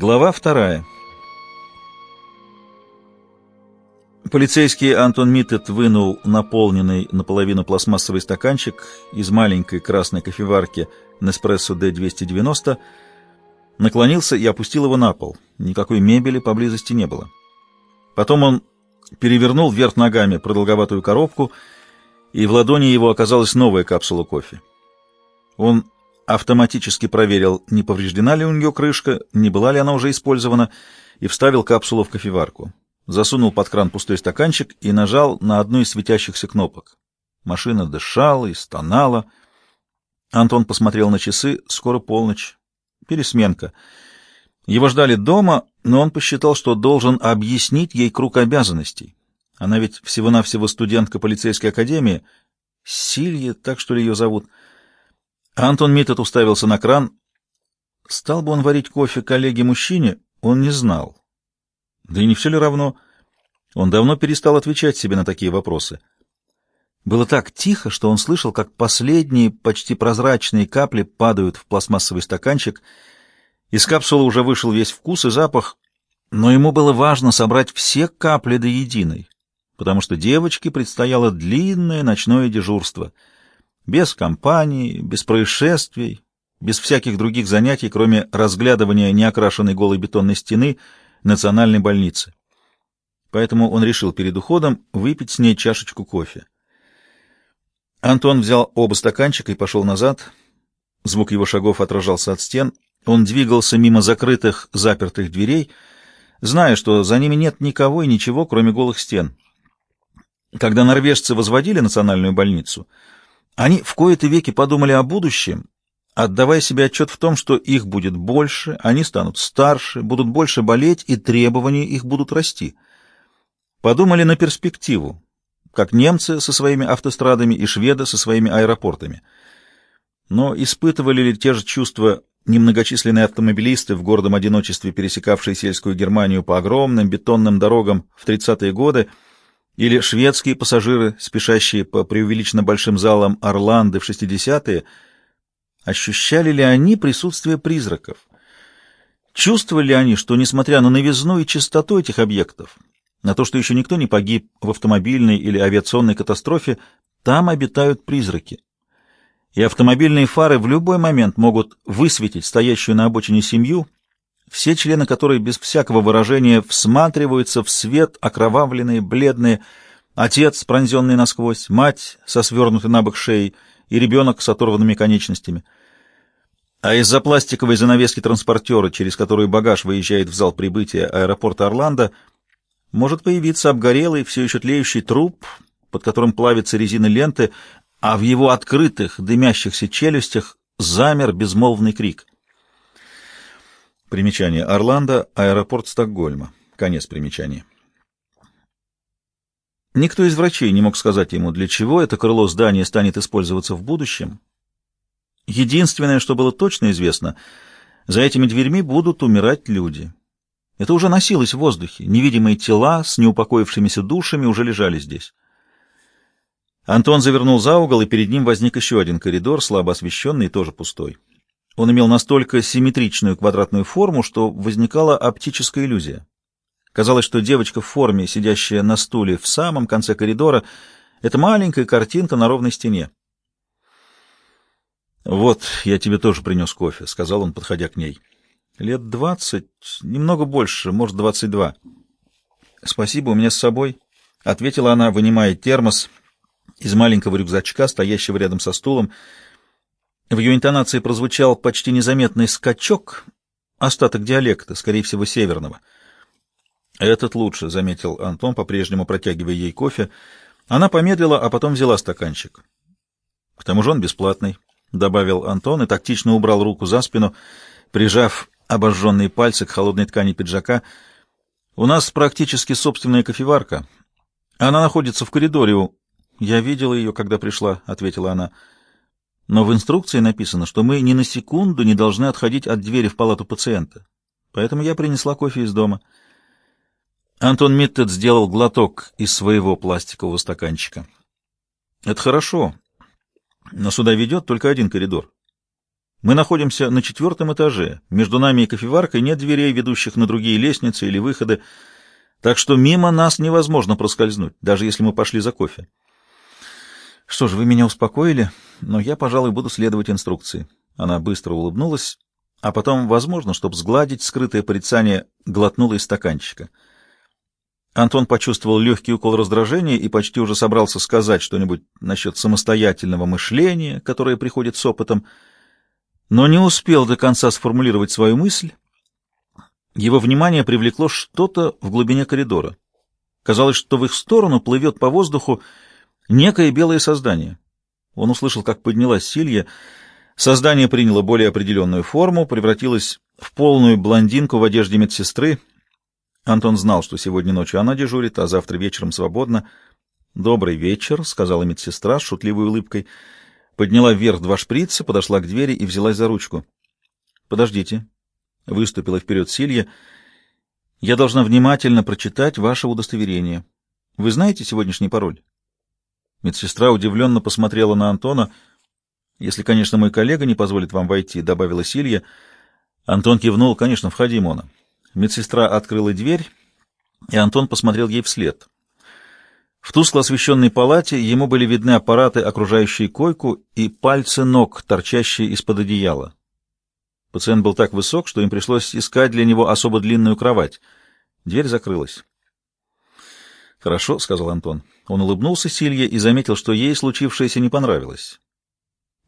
Глава вторая. Полицейский Антон Миттет вынул наполненный наполовину пластмассовый стаканчик из маленькой красной кофеварки Nespresso D290, наклонился и опустил его на пол. Никакой мебели поблизости не было. Потом он перевернул вверх ногами продолговатую коробку, и в ладони его оказалась новая капсула кофе. Он автоматически проверил, не повреждена ли у нее крышка, не была ли она уже использована, и вставил капсулу в кофеварку. Засунул под кран пустой стаканчик и нажал на одну из светящихся кнопок. Машина дышала и стонала. Антон посмотрел на часы. Скоро полночь. Пересменка. Его ждали дома, но он посчитал, что должен объяснить ей круг обязанностей. Она ведь всего-навсего студентка полицейской академии. Силья, так что ли ее зовут — Антон Миттет уставился на кран. Стал бы он варить кофе коллеге-мужчине, он не знал. Да и не все ли равно? Он давно перестал отвечать себе на такие вопросы. Было так тихо, что он слышал, как последние, почти прозрачные капли падают в пластмассовый стаканчик. Из капсулы уже вышел весь вкус и запах, но ему было важно собрать все капли до единой, потому что девочке предстояло длинное ночное дежурство — без компании, без происшествий, без всяких других занятий, кроме разглядывания неокрашенной голой бетонной стены национальной больницы. Поэтому он решил перед уходом выпить с ней чашечку кофе. Антон взял оба стаканчика и пошел назад. Звук его шагов отражался от стен. Он двигался мимо закрытых, запертых дверей, зная, что за ними нет никого и ничего, кроме голых стен. Когда норвежцы возводили национальную больницу — они в кои-то веки подумали о будущем, отдавая себе отчет в том, что их будет больше, они станут старше, будут больше болеть, и требования их будут расти. Подумали на перспективу, как немцы со своими автострадами и шведы со своими аэропортами. Но испытывали ли те же чувства немногочисленные автомобилисты в гордом одиночестве, пересекавшие сельскую Германию по огромным бетонным дорогам в 30-е годы, или шведские пассажиры, спешащие по преувеличенно большим залам Орланды в 60-е, ощущали ли они присутствие призраков? Чувствовали ли они, что, несмотря на новизну и чистоту этих объектов, на то, что еще никто не погиб в автомобильной или авиационной катастрофе, там обитают призраки? И автомобильные фары в любой момент могут высветить стоящую на обочине семью, все члены которой без всякого выражения всматриваются в свет, окровавленные, бледные, отец, пронзенный насквозь, мать со свернутой на бок шеей и ребенок с оторванными конечностями. А из-за пластиковой занавески транспортера, через которую багаж выезжает в зал прибытия аэропорта Орландо, может появиться обгорелый, все еще тлеющий труп, под которым плавятся резины ленты, а в его открытых, дымящихся челюстях замер безмолвный крик — Примечание. Орландо, аэропорт Стокгольма. Конец примечания. Никто из врачей не мог сказать ему, для чего это крыло здания станет использоваться в будущем. Единственное, что было точно известно, за этими дверьми будут умирать люди. Это уже носилось в воздухе. Невидимые тела с неупокоившимися душами уже лежали здесь. Антон завернул за угол, и перед ним возник еще один коридор, слабо освещенный и тоже пустой. Он имел настолько симметричную квадратную форму, что возникала оптическая иллюзия. Казалось, что девочка в форме, сидящая на стуле в самом конце коридора, это маленькая картинка на ровной стене. «Вот, я тебе тоже принес кофе», — сказал он, подходя к ней. «Лет двадцать, немного больше, может, двадцать два». «Спасибо, у меня с собой», — ответила она, вынимая термос из маленького рюкзачка, стоящего рядом со стулом, — в ее интонации прозвучал почти незаметный скачок, остаток диалекта, скорее всего, северного. «Этот лучше», — заметил Антон, по-прежнему протягивая ей кофе. Она помедлила, а потом взяла стаканчик. «К тому же он бесплатный», — добавил Антон и тактично убрал руку за спину, прижав обожженные пальцы к холодной ткани пиджака. «У нас практически собственная кофеварка. Она находится в коридоре «Я видела ее, когда пришла», — ответила она. Но в инструкции написано, что мы ни на секунду не должны отходить от двери в палату пациента. Поэтому я принесла кофе из дома. Антон Миттед сделал глоток из своего пластикового стаканчика. Это хорошо, но сюда ведет только один коридор. Мы находимся на четвертом этаже. Между нами и кофеваркой нет дверей, ведущих на другие лестницы или выходы, так что мимо нас невозможно проскользнуть, даже если мы пошли за кофе. Что ж, вы меня успокоили, но я, пожалуй, буду следовать инструкции. Она быстро улыбнулась, а потом, возможно, чтобы сгладить скрытое порицание, глотнула из стаканчика. Антон почувствовал легкий укол раздражения и почти уже собрался сказать что-нибудь насчет самостоятельного мышления, которое приходит с опытом, но не успел до конца сформулировать свою мысль. Его внимание привлекло что-то в глубине коридора. Казалось, что в их сторону плывет по воздуху некое белое создание. Он услышал, как поднялась Силья. Создание приняло более определенную форму, превратилось в полную блондинку в одежде медсестры. Антон знал, что сегодня ночью она дежурит, а завтра вечером свободно. «Добрый вечер», — сказала медсестра с шутливой улыбкой подняла вверх два шприца, подошла к двери и взялась за ручку. «Подождите», — выступила вперед Силья, — «я должна внимательно прочитать ваше удостоверение. Вы знаете сегодняшний пароль?» Медсестра удивленно посмотрела на Антона. «Если, конечно, мой коллега не позволит вам войти», — добавила Силья. Антон кивнул, «Конечно, входи, Мона». Медсестра открыла дверь, и Антон посмотрел ей вслед. В тускло освещенной палате ему были видны аппараты, окружающие койку, и пальцы ног, торчащие из-под одеяла. Пациент был так высок, что им пришлось искать для него особо длинную кровать. Дверь закрылась. «Хорошо», — сказал Антон. Он улыбнулся Силье и заметил, что ей случившееся не понравилось.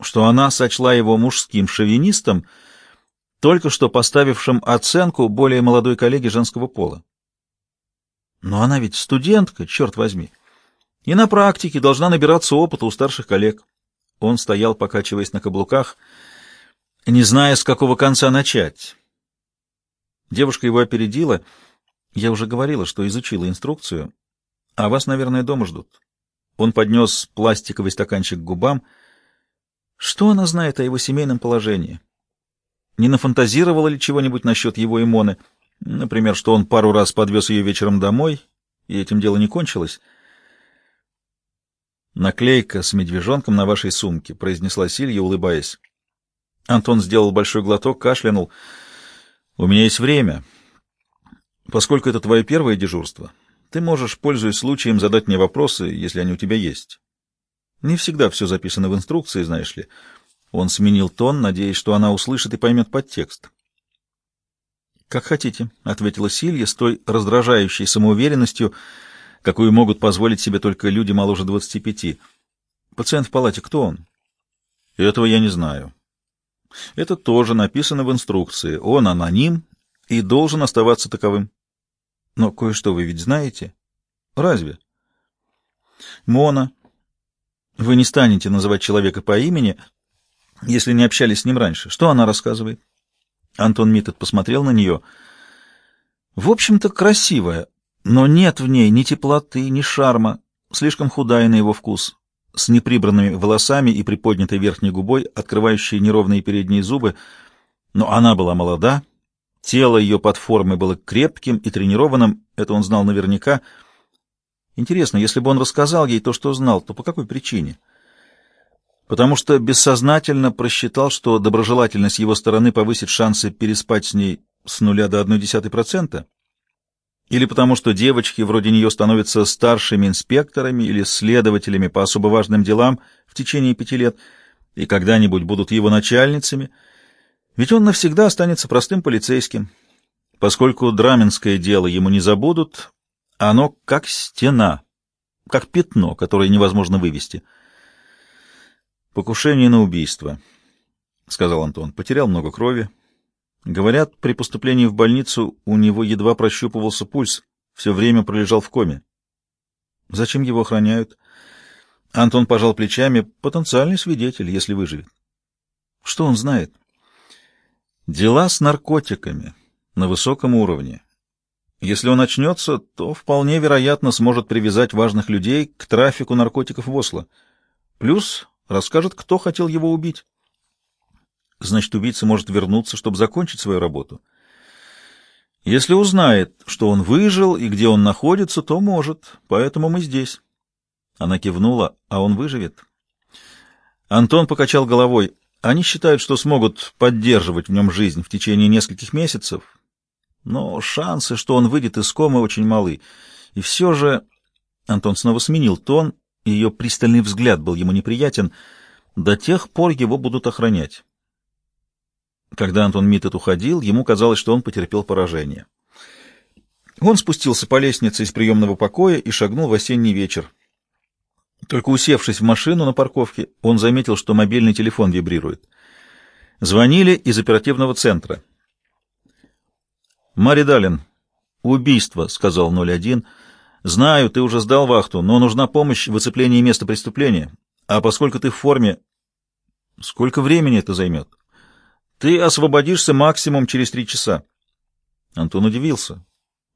Что она сочла его мужским шовинистом, только что поставившим оценку более молодой коллеге женского пола. Но она ведь студентка, черт возьми и на практике должна набираться опыта у старших коллег. Он стоял, покачиваясь на каблуках, не зная, с какого конца начать. Девушка его опередила. Я уже говорила, что изучила инструкцию, а вас, наверное, дома ждут. Он поднес пластиковый стаканчик к губам. Что она знает о его семейном положении? Не нафантазировала ли чего-нибудь насчет его имоны? Например, что он пару раз подвез ее вечером домой, и этим дело не кончилось. «Наклейка с медвежонком на вашей сумке», — произнесла Силья, улыбаясь. Антон сделал большой глоток, кашлянул. «У меня есть время. Поскольку это твое первое дежурство, ты можешь, пользуясь случаем, задать мне вопросы, если они у тебя есть. Не всегда все записано в инструкции, знаешь ли». Он сменил тон, надеясь, что она услышит и поймет подтекст. «Как хотите», — ответила Силья с той раздражающей самоуверенностью, — какую могут позволить себе только люди моложе 25. Пациент в палате, кто он? Этого я не знаю. Это тоже написано в инструкции. Он аноним и должен оставаться таковым. Но кое-что вы ведь знаете? Разве? Мона. Вы не станете называть человека по имени, если не общались с ним раньше. Что она рассказывает? Антон Миттед посмотрел на нее. В общем-то, красивая, но нет в ней ни теплоты, ни шарма, слишком худая на его вкус, с неприбранными волосами и приподнятой верхней губой, открывающей неровные передние зубы, но она была молода, тело ее под формой было крепким и тренированным, это он знал наверняка. Интересно, если бы он рассказал ей то, что знал, то по какой причине? Потому что бессознательно просчитал, что доброжелательность его стороны повысит шансы переспать с ней с нуля до одной десятой процента? или потому что девочки вроде нее становятся старшими инспекторами или следователями по особо важным делам в течение пяти лет и когда-нибудь будут его начальницами, ведь он навсегда останется простым полицейским. Поскольку драменское дело ему не забудут, оно как стена, как пятно, которое невозможно вывести. «Покушение на убийство», — сказал Антон. «Потерял много крови, Говорят, при поступлении в больницу у него едва прощупывался пульс, все время пролежал в коме. Зачем его охраняют? Антон пожал плечами. Потенциальный свидетель, если выживет. Что он знает? Дела с наркотиками на высоком уровне. Если он очнется, то вполне вероятно сможет привязать важных людей к трафику наркотиков в Осло. Плюс расскажет, кто хотел его убить. Значит, убийца может вернуться, чтобы закончить свою работу. Если узнает, что он выжил и где он находится, то может. Поэтому мы здесь. Она кивнула, а он выживет. Антон покачал головой. Они считают, что смогут поддерживать в нем жизнь в течение нескольких месяцев, но шансы, что он выйдет из комы, очень малы. И все же... Антон снова сменил тон, и ее пристальный взгляд был ему неприятен. До тех пор его будут охранять. Когда Антон Миттед уходил, ему казалось, что он потерпел поражение. Он спустился по лестнице из приемного покоя и шагнул в осенний вечер. Только усевшись в машину на парковке, он заметил, что мобильный телефон вибрирует. Звонили из оперативного центра. «Мари Далин, убийство», — сказал 01. «Знаю, ты уже сдал вахту, но нужна помощь в выцеплении места преступления. А поскольку ты в форме, сколько времени это займет? Ты освободишься максимум через три часа». Антон удивился.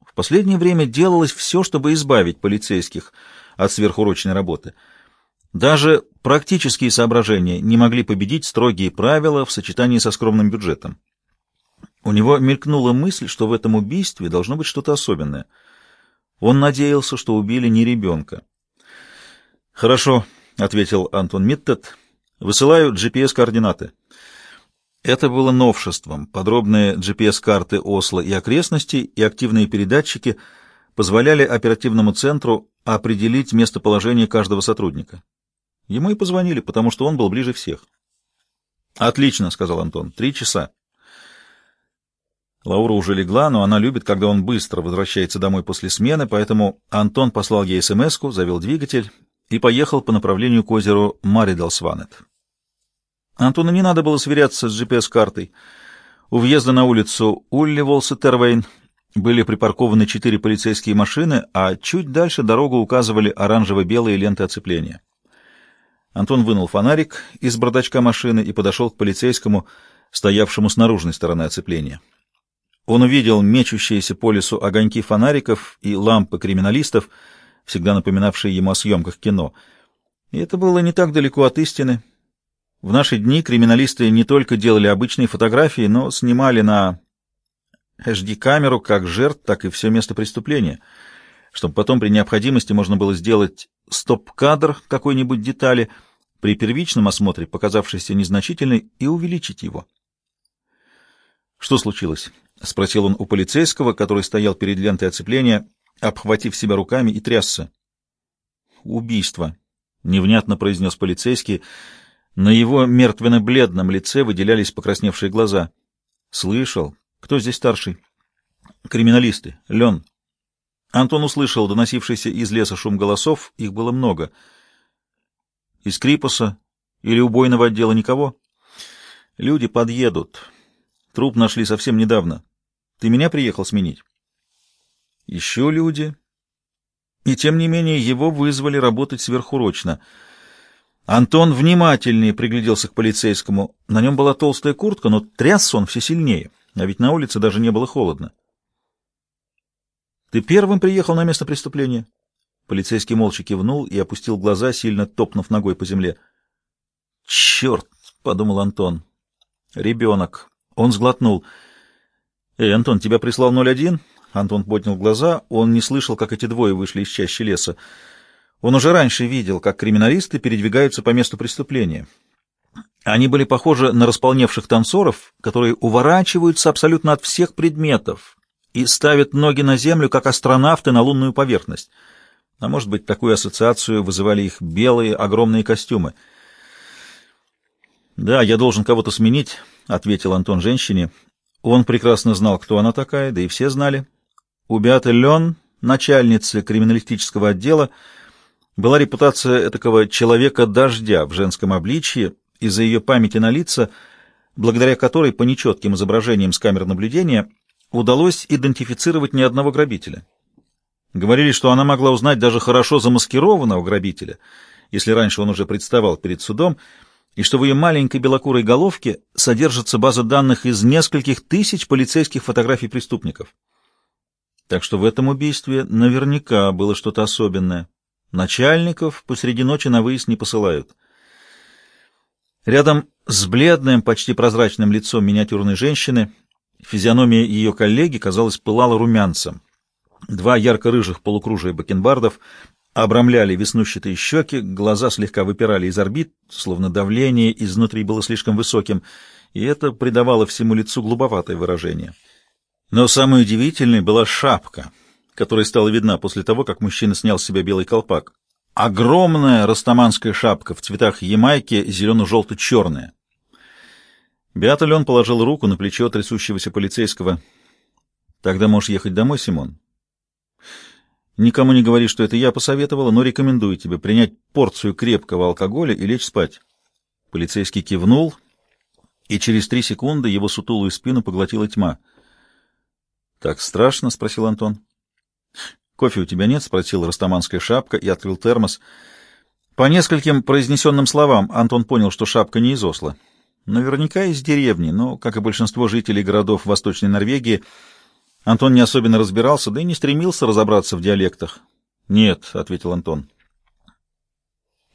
В последнее время делалось все, чтобы избавить полицейских от сверхурочной работы. Даже практические соображения не могли победить строгие правила в сочетании со скромным бюджетом. У него мелькнула мысль, что в этом убийстве должно быть что-то особенное. Он надеялся, что убили не ребенка. «Хорошо», — ответил Антон Миттед, — «высылаю GPS-координаты». Это было новшеством. Подробные GPS-карты Осло и окрестностей и активные передатчики позволяли оперативному центру определить местоположение каждого сотрудника. Ему и позвонили, потому что он был ближе всех. «Отлично», — сказал Антон, — «три часа». Лаура уже легла, но она любит, когда он быстро возвращается домой после смены, поэтому Антон послал ей смс завел двигатель и поехал по направлению к озеру Маридалсванет. Антону не надо было сверяться с GPS-картой. У въезда на улицу Улли-Волсетервейн были припаркованы четыре полицейские машины, а чуть дальше дорогу указывали оранжево-белые ленты оцепления. Антон вынул фонарик из бардачка машины и подошел к полицейскому, стоявшему с наружной стороны оцепления. Он увидел мечущиеся по лесу огоньки фонариков и лампы криминалистов, всегда напоминавшие ему о съемках кино. И это было не так далеко от истины. В наши дни криминалисты не только делали обычные фотографии, но снимали на HD-камеру как жертв, так и все место преступления, чтобы потом при необходимости можно было сделать стоп-кадр какой-нибудь детали, при первичном осмотре, показавшейся незначительной, и увеличить его. Что случилось? — спросил он у полицейского, который стоял перед лентой оцепления, обхватив себя руками и трясся. «Убийство», — невнятно произнес полицейский. На его мертвенно-бледном лице выделялись покрасневшие глаза. «Слышал. Кто здесь старший?» «Криминалисты. Лен». Антон услышал доносившийся из леса шум голосов. Их было много. «Из Крипоса или убойного отдела никого?» «Люди подъедут. Труп нашли совсем недавно. Ты меня приехал сменить? Еще люди. И тем не менее его вызвали работать сверхурочно. Антон внимательнее пригляделся к полицейскому. На нем была толстая куртка, но тряс он все сильнее, а ведь на улице даже не было холодно. «Ты первым приехал на место преступления?» Полицейский молча кивнул и опустил глаза, сильно топнув ногой по земле. «Черт!» — подумал Антон. «Ребенок. Он сглотнул. «Эй, Антон, тебя прислал 01?» Антон поднял глаза. Он не слышал, как эти двое вышли из чащи леса. Он уже раньше видел, как криминалисты передвигаются по месту преступления. Они были похожи на располневших танцоров, которые уворачиваются абсолютно от всех предметов и ставят ноги на землю, как астронавты на лунную поверхность. А может быть, такую ассоциацию вызывали их белые огромные костюмы. «Да, я должен кого-то сменить», — ответил Антон женщине. Он прекрасно знал, кто она такая, да и все знали. У Беаты Лен, начальницы криминалистического отдела, была репутация этакого человека-дождя в женском обличье из-за ее памяти на лица, благодаря которой по нечетким изображениям с камер наблюдения удалось идентифицировать ни одного грабителя. Говорили, что она могла узнать даже хорошо замаскированного грабителя, если раньше он уже представал перед судом, и что в ее маленькой белокурой головке содержится база данных из нескольких тысяч полицейских фотографий преступников. Так что в этом убийстве наверняка было что-то особенное. Начальников посреди ночи на выезд не посылают. Рядом с бледным, почти прозрачным лицом миниатюрной женщины физиономия ее коллеги, казалось, пылала румянцем. Два ярко-рыжих полукружия бакенбардов обрамляли веснущатые щеки, глаза слегка выпирали из орбит, словно давление изнутри было слишком высоким, и это придавало всему лицу глуповатое выражение. Но самой удивительной была шапка, которая стала видна после того, как мужчина снял с себя белый колпак. Огромная растаманская шапка в цветах ямайки, зелено-желто-черная. Беата Лен положил руку на плечо трясущегося полицейского. «Тогда можешь ехать домой, Симон. Никому не говори, что это я посоветовала, но рекомендую тебе принять порцию крепкого алкоголя и лечь спать». Полицейский кивнул, и через три секунды его сутулую спину поглотила тьма. «Так страшно?» — спросил Антон. «Кофе у тебя нет?» — спросила растаманская шапка и открыл термос. По нескольким произнесенным словам Антон понял, что шапка не из Осло. Наверняка из деревни, но, как и большинство жителей городов Восточной Норвегии, Антон не особенно разбирался, да и не стремился разобраться в диалектах. «Нет», — ответил Антон.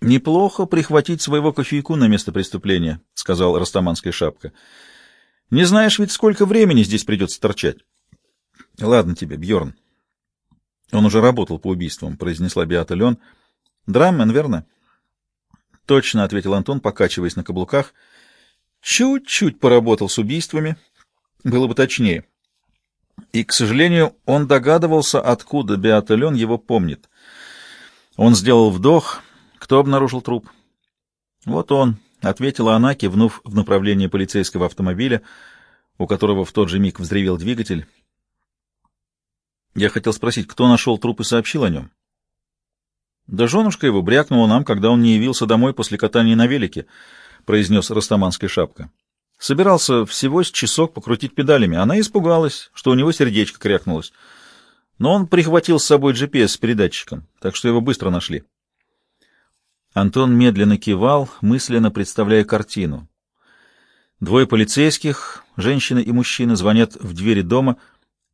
«Неплохо прихватить своего кофейку на место преступления», — сказал Растаманская шапка. «Не знаешь ведь, сколько времени здесь придется торчать». «Ладно тебе, Бьорн. Он уже работал по убийствам», — произнесла Беата Лен. «Драммен, верно?» «Точно», — ответил Антон, покачиваясь на каблуках. «Чуть-чуть поработал с убийствами. Было бы точнее». И, к сожалению, он догадывался, откуда Беата Лен его помнит. Он сделал вдох. Кто обнаружил труп? «Вот он», — ответила она, кивнув в направлении полицейского автомобиля, у которого в тот же миг взревел двигатель. Я хотел спросить, кто нашел труп и сообщил о нем? Да женушка его брякнула нам, когда он не явился домой после катания на велике, произнес растаманская шапка. Собирался всего с часок покрутить педалями. Она испугалась, что у него сердечко крякнулось. Но он прихватил с собой GPS с передатчиком, так что его быстро нашли. Антон медленно кивал, мысленно представляя картину. Двое полицейских, женщина и мужчина, звонят в двери дома —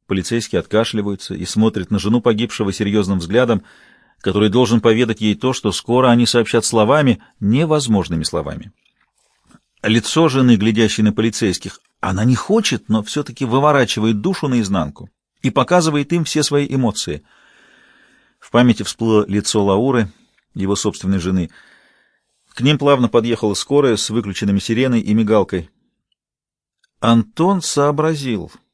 Полицейский откашливается и смотрит на жену погибшего серьезным взглядом, который должен поведать ей то, что скоро они сообщат словами, невозможными словами. Лицо жены, глядящей на полицейских, она не хочет, но все-таки выворачивает душу наизнанку и показывает им все свои эмоции. В памяти всплыло лицо Лауры, его собственной жены. К ним плавно подъехала скорая с выключенными сиреной и мигалкой. Антон сообразил —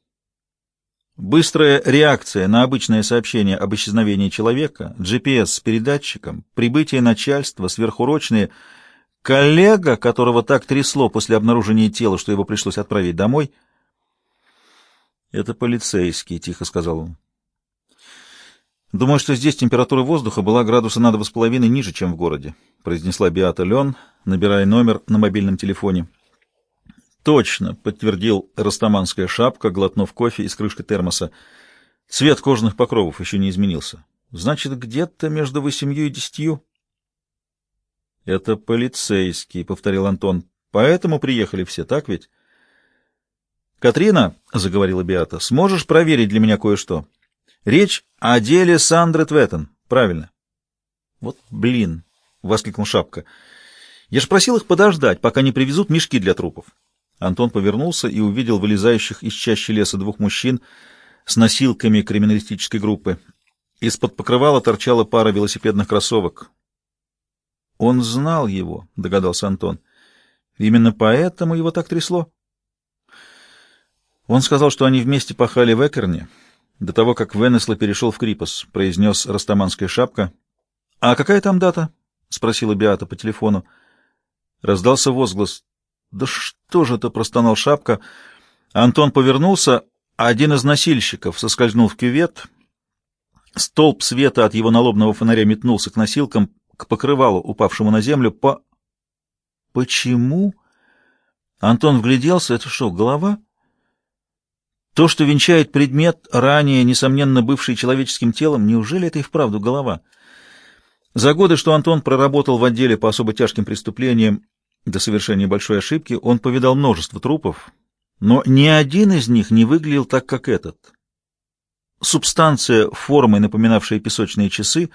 Быстрая реакция на обычное сообщение об исчезновении человека, GPS с передатчиком, прибытие начальства, сверхурочные, коллега, которого так трясло после обнаружения тела, что его пришлось отправить домой. «Это полицейский», — тихо сказал он. «Думаю, что здесь температура воздуха была градуса на два с половиной ниже, чем в городе», — произнесла Биата Лен, набирая номер на мобильном телефоне. Точно, подтвердил растаманская шапка, глотнув кофе из крышки термоса. Цвет кожаных покровов еще не изменился. Значит, где-то между восемью и десятью. Это полицейский, повторил Антон. Поэтому приехали все, так ведь? Катрина, заговорила Биата, сможешь проверить для меня кое-что? Речь о деле Сандры Тветтон. Правильно. Вот блин, воскликнул Шапка. Я ж просил их подождать, пока не привезут мешки для трупов. Антон повернулся и увидел вылезающих из чащи леса двух мужчин с носилками криминалистической группы. Из-под покрывала торчала пара велосипедных кроссовок. «Он знал его», — догадался Антон. «Именно поэтому его так трясло». Он сказал, что они вместе пахали в Экерне до того, как Венесла перешел в Крипос, — произнес растаманская шапка. — А какая там дата? — спросила Биата по телефону. Раздался возглас. «Да что же это?» — простонал Шапка. Антон повернулся, а один из носильщиков соскользнул в кювет. Столб света от его налобного фонаря метнулся к носилкам, к покрывалу, упавшему на землю. По... «Почему?» Антон вгляделся. «Это что, голова?» То, что венчает предмет, ранее, несомненно, бывший человеческим телом, неужели это и вправду голова? За годы, что Антон проработал в отделе по особо тяжким преступлениям до совершения большой ошибки он повидал множество трупов, но ни один из них не выглядел так, как этот. Субстанция, формой напоминавшая песочные часы,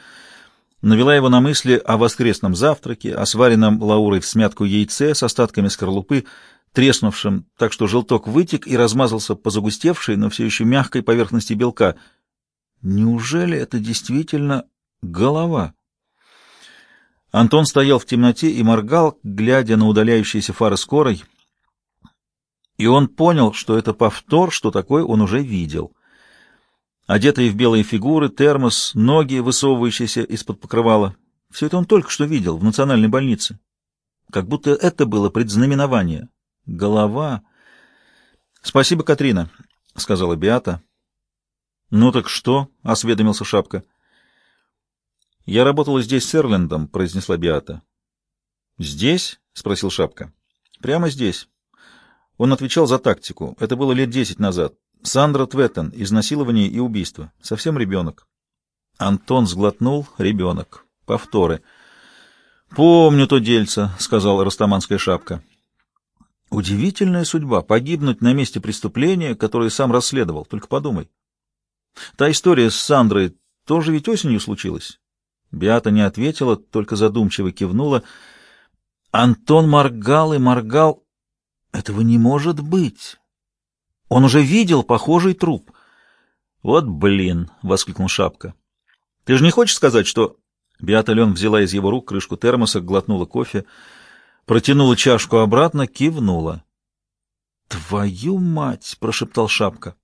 навела его на мысли о воскресном завтраке, о сваренном Лаурой в смятку яйце с остатками скорлупы, треснувшем так, что желток вытек и размазался по загустевшей, но все еще мягкой поверхности белка. Неужели это действительно голова? Антон стоял в темноте и моргал, глядя на удаляющиеся фары скорой, и он понял, что это повтор, что такое он уже видел. Одетые в белые фигуры, термос, ноги, высовывающиеся из-под покрывала. Все это он только что видел в национальной больнице. Как будто это было предзнаменование. Голова... «Спасибо, Катрина», — сказала Биата. «Ну так что?» — осведомился Шапка. «Я работала здесь с Эрлендом», — произнесла Биата. «Здесь?» — спросил Шапка. «Прямо здесь». Он отвечал за тактику. Это было лет десять назад. Сандра Тветтон. Изнасилование и убийство. Совсем ребенок. Антон сглотнул. Ребенок. Повторы. «Помню то дельце», — сказала Растаманская шапка. «Удивительная судьба — погибнуть на месте преступления, которое сам расследовал. Только подумай. Та история с Сандрой тоже ведь осенью случилась?» Биата не ответила, только задумчиво кивнула. Антон моргал и моргал. «Этого не может быть!» Он уже видел похожий труп. «Вот блин!» — воскликнул Шапка. «Ты же не хочешь сказать, что...» Беата Лен взяла из его рук крышку термоса, глотнула кофе, протянула чашку обратно, кивнула. «Твою мать!» — прошептал Шапка.